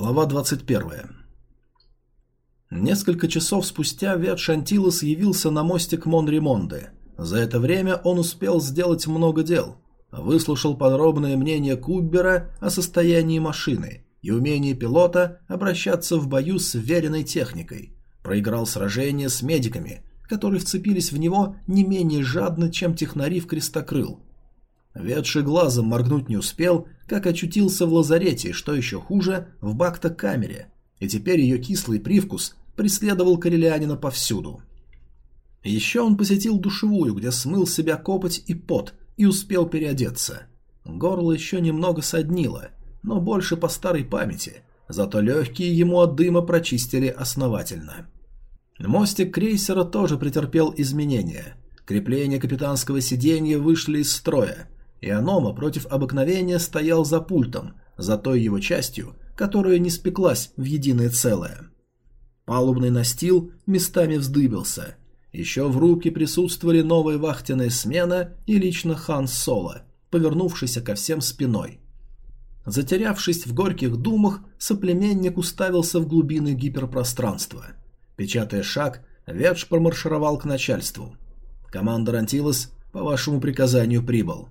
Глава 21. Несколько часов спустя Вет Шантилос явился на мостик Монремонде. За это время он успел сделать много дел. Выслушал подробное мнение Куббера о состоянии машины и умении пилота обращаться в бою с веренной техникой. Проиграл сражение с медиками, которые вцепились в него не менее жадно, чем технари в крестокрыл. Ветший глазом моргнуть не успел, как очутился в лазарете, что еще хуже, в бакта-камере, и теперь ее кислый привкус преследовал Карелианина повсюду. Еще он посетил душевую, где смыл себя копоть и пот, и успел переодеться. Горло еще немного соднило, но больше по старой памяти, зато легкие ему от дыма прочистили основательно. Мостик крейсера тоже претерпел изменения. Крепления капитанского сиденья вышли из строя, и Анома против обыкновения стоял за пультом, за той его частью, которая не спеклась в единое целое. Палубный настил местами вздыбился. Еще в рубке присутствовали новая вахтенная смена и лично Хан Соло, повернувшийся ко всем спиной. Затерявшись в горьких думах, соплеменник уставился в глубины гиперпространства. Печатая шаг, Ветш промаршировал к начальству. «Командор Антилос по вашему приказанию прибыл».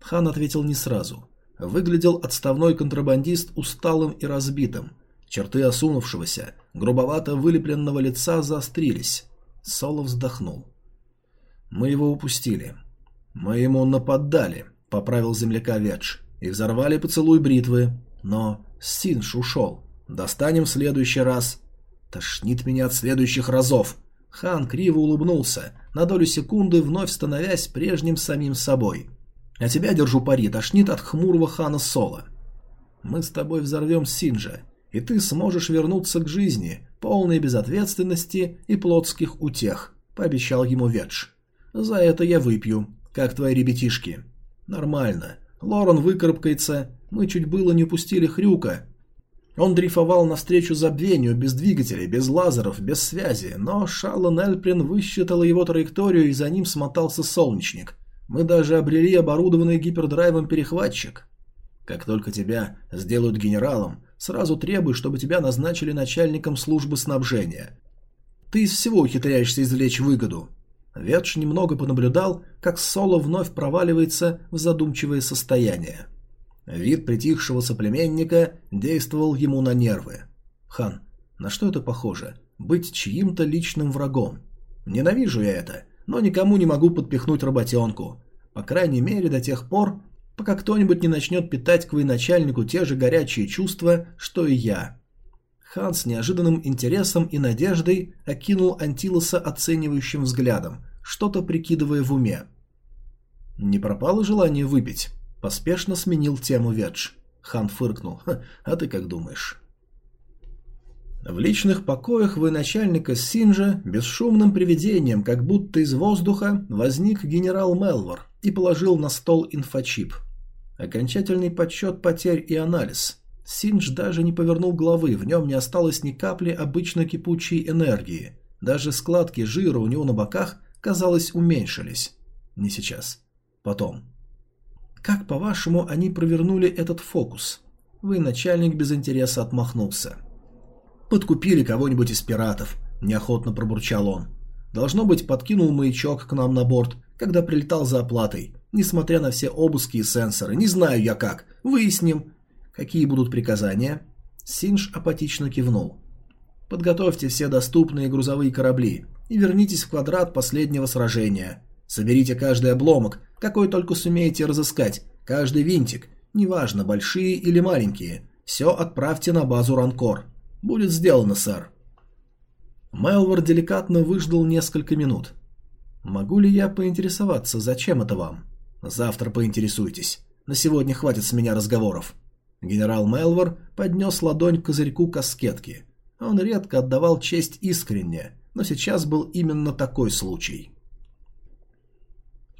Хан ответил не сразу. Выглядел отставной контрабандист усталым и разбитым, Черты осунувшегося, грубовато вылепленного лица заострились. Соло вздохнул. «Мы его упустили. Мы ему нападали», — поправил земляка Ведж. «И взорвали поцелуй бритвы. Но Синж ушел. Достанем в следующий раз». «Тошнит меня от следующих разов». Хан криво улыбнулся, на долю секунды вновь становясь прежним самим собой. «А тебя, держу пари, тошнит от хмурого хана Соло. Мы с тобой взорвем Синжа, и ты сможешь вернуться к жизни, полной безответственности и плотских утех», – пообещал ему Ведж. «За это я выпью, как твои ребятишки». «Нормально. Лорен выкарабкается. Мы чуть было не упустили Хрюка». Он дрейфовал навстречу забвению, без двигателей, без лазеров, без связи, но Шаллон Эльприн высчитала его траекторию, и за ним смотался солнечник. Мы даже обрели оборудованный гипердрайвом перехватчик. Как только тебя сделают генералом, Сразу требуй, чтобы тебя назначили начальником службы снабжения. Ты из всего ухитряешься извлечь выгоду. Ветш немного понаблюдал, как Соло вновь проваливается в задумчивое состояние. Вид притихшего соплеменника действовал ему на нервы. «Хан, на что это похоже? Быть чьим-то личным врагом. Ненавижу я это, но никому не могу подпихнуть работенку. По крайней мере, до тех пор, пока кто-нибудь не начнет питать к военачальнику те же горячие чувства, что и я. Хан с неожиданным интересом и надеждой окинул Антилоса оценивающим взглядом, что-то прикидывая в уме. «Не пропало желание выпить?» Поспешно сменил тему Ведж. Хан фыркнул. «А ты как думаешь?» В личных покоях военачальника Синжа бесшумным привидением, как будто из воздуха, возник генерал Мелвор и положил на стол инфочип – Окончательный подсчет потерь и анализ. Синдж даже не повернул головы, в нем не осталось ни капли обычно кипучей энергии. Даже складки жира у него на боках, казалось, уменьшились. Не сейчас. Потом. Как, по-вашему, они провернули этот фокус? Вы, начальник, без интереса отмахнулся. Подкупили кого-нибудь из пиратов, неохотно пробурчал он. Должно быть, подкинул маячок к нам на борт, когда прилетал за оплатой. Несмотря на все обыски и сенсоры, не знаю я как. Выясним. Какие будут приказания? Синж апатично кивнул. Подготовьте все доступные грузовые корабли и вернитесь в квадрат последнего сражения. Соберите каждый обломок, какой только сумеете разыскать, каждый винтик, неважно, большие или маленькие. Все отправьте на базу Ранкор. Будет сделано, сэр. Мелвор деликатно выждал несколько минут. «Могу ли я поинтересоваться, зачем это вам?» Завтра поинтересуйтесь. На сегодня хватит с меня разговоров. Генерал Мелвор поднес ладонь к козырьку каскетки. Он редко отдавал честь искренне, но сейчас был именно такой случай.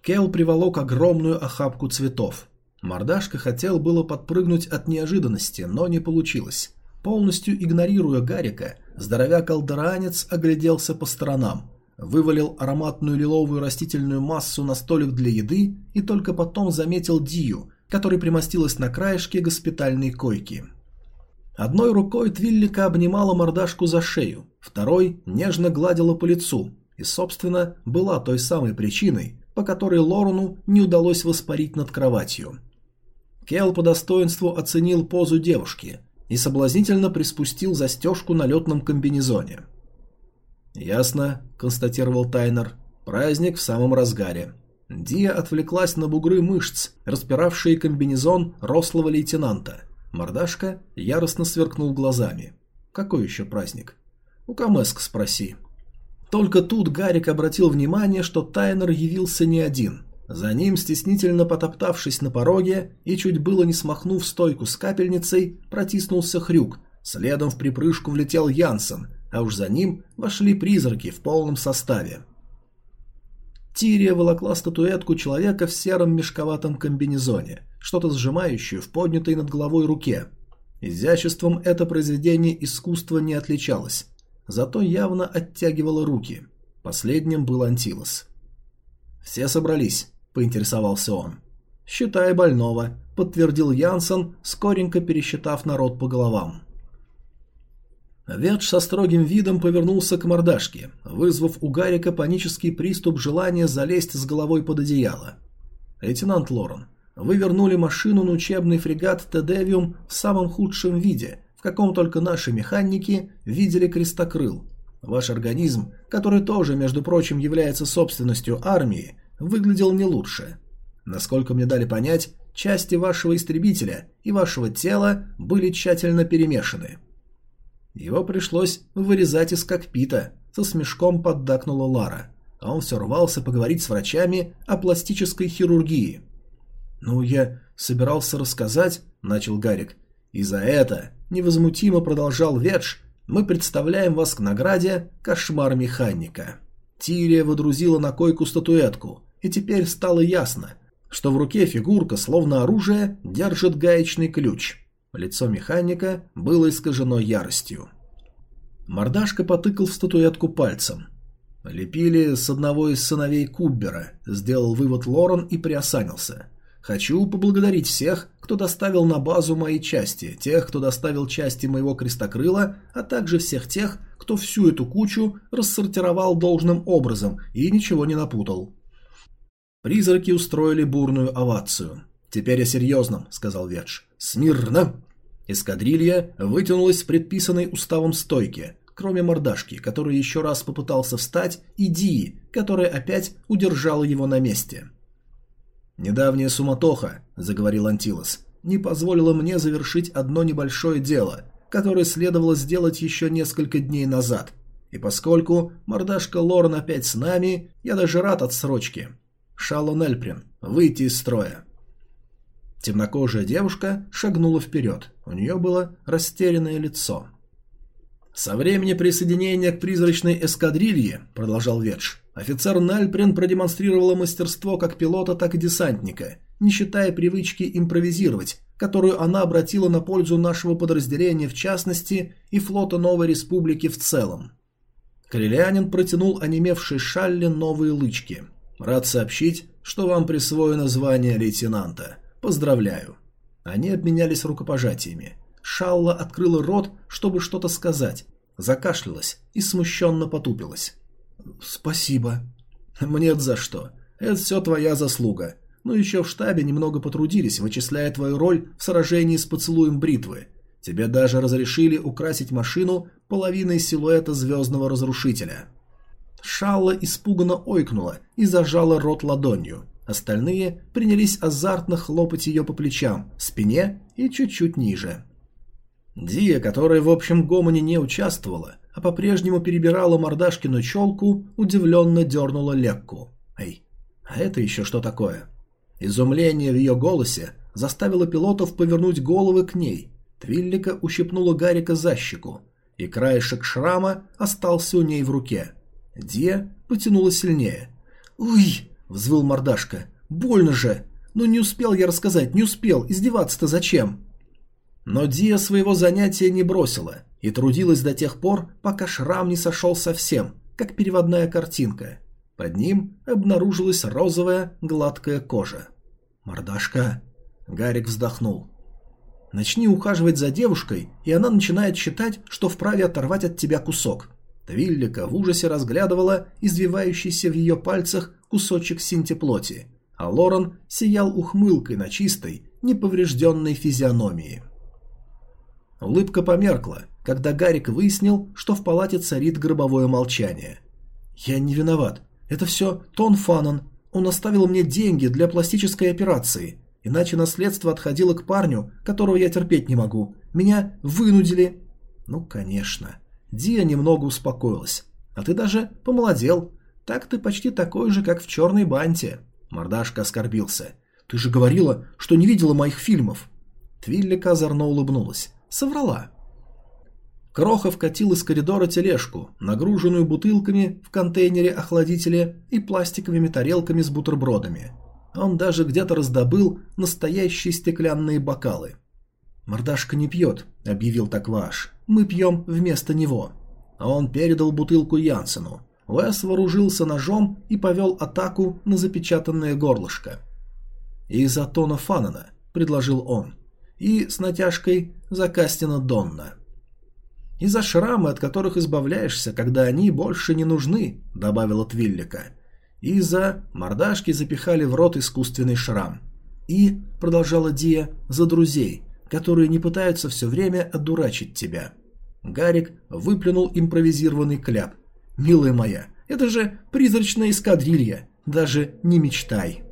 Кел приволок огромную охапку цветов. Мордашка хотел было подпрыгнуть от неожиданности, но не получилось. Полностью игнорируя Гарика, здоровяк-алдаранец огляделся по сторонам вывалил ароматную лиловую растительную массу на столик для еды и только потом заметил Дию, которая примостилась на краешке госпитальной койки. Одной рукой Твиллика обнимала мордашку за шею, второй нежно гладила по лицу, и, собственно, была той самой причиной, по которой Лорану не удалось воспарить над кроватью. Кел по достоинству оценил позу девушки и соблазнительно приспустил застежку на летном комбинезоне. «Ясно», — констатировал Тайнер, — «праздник в самом разгаре». Дия отвлеклась на бугры мышц, распиравшие комбинезон рослого лейтенанта. Мордашка яростно сверкнул глазами. «Какой еще праздник?» «У Камеск спроси». Только тут Гарик обратил внимание, что Тайнер явился не один. За ним, стеснительно потоптавшись на пороге и чуть было не смахнув стойку с капельницей, протиснулся Хрюк. Следом в припрыжку влетел Янсен, а уж за ним вошли призраки в полном составе. Тирия волокла статуэтку человека в сером мешковатом комбинезоне, что-то сжимающее в поднятой над головой руке. Изяществом это произведение искусства не отличалось, зато явно оттягивало руки. Последним был Антилос. «Все собрались», — поинтересовался он. «Считай больного», — подтвердил Янсен, скоренько пересчитав народ по головам. Ветш со строгим видом повернулся к мордашке, вызвав у Гарика панический приступ желания залезть с головой под одеяло. «Лейтенант Лорен, вы вернули машину на учебный фрегат Тедевиум в самом худшем виде, в каком только наши механики видели крестокрыл. Ваш организм, который тоже, между прочим, является собственностью армии, выглядел не лучше. Насколько мне дали понять, части вашего истребителя и вашего тела были тщательно перемешаны. Его пришлось вырезать из кокпита, со смешком поддакнула Лара, а он все рвался поговорить с врачами о пластической хирургии. «Ну, я собирался рассказать», — начал Гарик. «И за это невозмутимо продолжал Ведж, мы представляем вас к награде «Кошмар механика». Тирия водрузила на койку статуэтку, и теперь стало ясно, что в руке фигурка, словно оружие, держит гаечный ключ. Лицо механика было искажено яростью. Мордашка потыкал в статуэтку пальцем. «Лепили с одного из сыновей Куббера», — сделал вывод Лорен и приосанился. Хочу поблагодарить всех, кто доставил на базу мои части, тех, кто доставил части моего крестокрыла, а также всех тех, кто всю эту кучу рассортировал должным образом и ничего не напутал. Призраки устроили бурную овацию. «Теперь о серьезном», — сказал Ведж. «Смирно!» Эскадрилья вытянулась в предписанной уставом стойке, кроме мордашки, который еще раз попытался встать, и Дии, которая опять удержала его на месте. «Недавняя суматоха», — заговорил Антилос, — «не позволила мне завершить одно небольшое дело, которое следовало сделать еще несколько дней назад. И поскольку мордашка Лорен опять с нами, я даже рад отсрочке. Шалон Эльприн, выйти из строя». Темнокожая девушка шагнула вперед. У нее было растерянное лицо. «Со времени присоединения к призрачной эскадрилье», — продолжал Ветш, Офицер Нальприн продемонстрировала мастерство как пилота, так и десантника, не считая привычки импровизировать, которую она обратила на пользу нашего подразделения в частности и флота Новой Республики в целом. Крилянин протянул онемевшей Шалле новые лычки. «Рад сообщить, что вам присвоено звание лейтенанта. Поздравляю». Они обменялись рукопожатиями. Шалла открыла рот, чтобы что-то сказать, закашлялась и смущенно потупилась. «Спасибо». «Мне за что. Это все твоя заслуга. Ну еще в штабе немного потрудились, вычисляя твою роль в сражении с поцелуем бритвы. Тебе даже разрешили украсить машину половиной силуэта звездного разрушителя». Шалла испуганно ойкнула и зажала рот ладонью. Остальные принялись азартно хлопать ее по плечам, спине и чуть-чуть ниже. Дия, которая в общем гомоне не участвовала, а по-прежнему перебирала мордашкину челку, удивленно дернула Лекку. «Эй, а это еще что такое?» Изумление в ее голосе заставило пилотов повернуть головы к ней. Твиллика ущипнула Гарика за щеку, и краешек шрама остался у ней в руке. Дия потянула сильнее. «Уй!» — взвыл мордашка. «Больно же! Ну не успел я рассказать, не успел. Издеваться-то зачем?» Но Дия своего занятия не бросила и трудилась до тех пор, пока шрам не сошел совсем, как переводная картинка. Под ним обнаружилась розовая гладкая кожа. «Мордашка!» Гарик вздохнул. Начни ухаживать за девушкой, и она начинает считать, что вправе оторвать от тебя кусок. Твиллика в ужасе разглядывала извивающийся в ее пальцах кусочек синтеплоти, а Лорен сиял ухмылкой на чистой, неповрежденной физиономии. Улыбка померкла, когда Гарик выяснил, что в палате царит гробовое молчание. «Я не виноват. Это все Тон Фанан. Он оставил мне деньги для пластической операции. Иначе наследство отходило к парню, которого я терпеть не могу. Меня вынудили». «Ну, конечно». Дия немного успокоилась. «А ты даже помолодел. Так ты почти такой же, как в черной банте». Мордашка оскорбился. «Ты же говорила, что не видела моих фильмов». Твиллика озорно улыбнулась. «Соврала». Кроха вкатил из коридора тележку, нагруженную бутылками в контейнере охладителя и пластиковыми тарелками с бутербродами. Он даже где-то раздобыл настоящие стеклянные бокалы. «Мордашка не пьет», — объявил Такваш. «Мы пьем вместо него». А он передал бутылку Янсену. Уэс вооружился ножом и повел атаку на запечатанное горлышко. «Из-за Тона Фанана», — предложил он. И с натяжкой за Кастина Донна. «И за шрамы, от которых избавляешься, когда они больше не нужны», — добавила Твиллика. «И за...» — мордашки запихали в рот искусственный шрам. «И...» — продолжала Дия, — «за друзей, которые не пытаются все время одурачить тебя». Гарик выплюнул импровизированный кляп. «Милая моя, это же призрачная эскадрилья, даже не мечтай».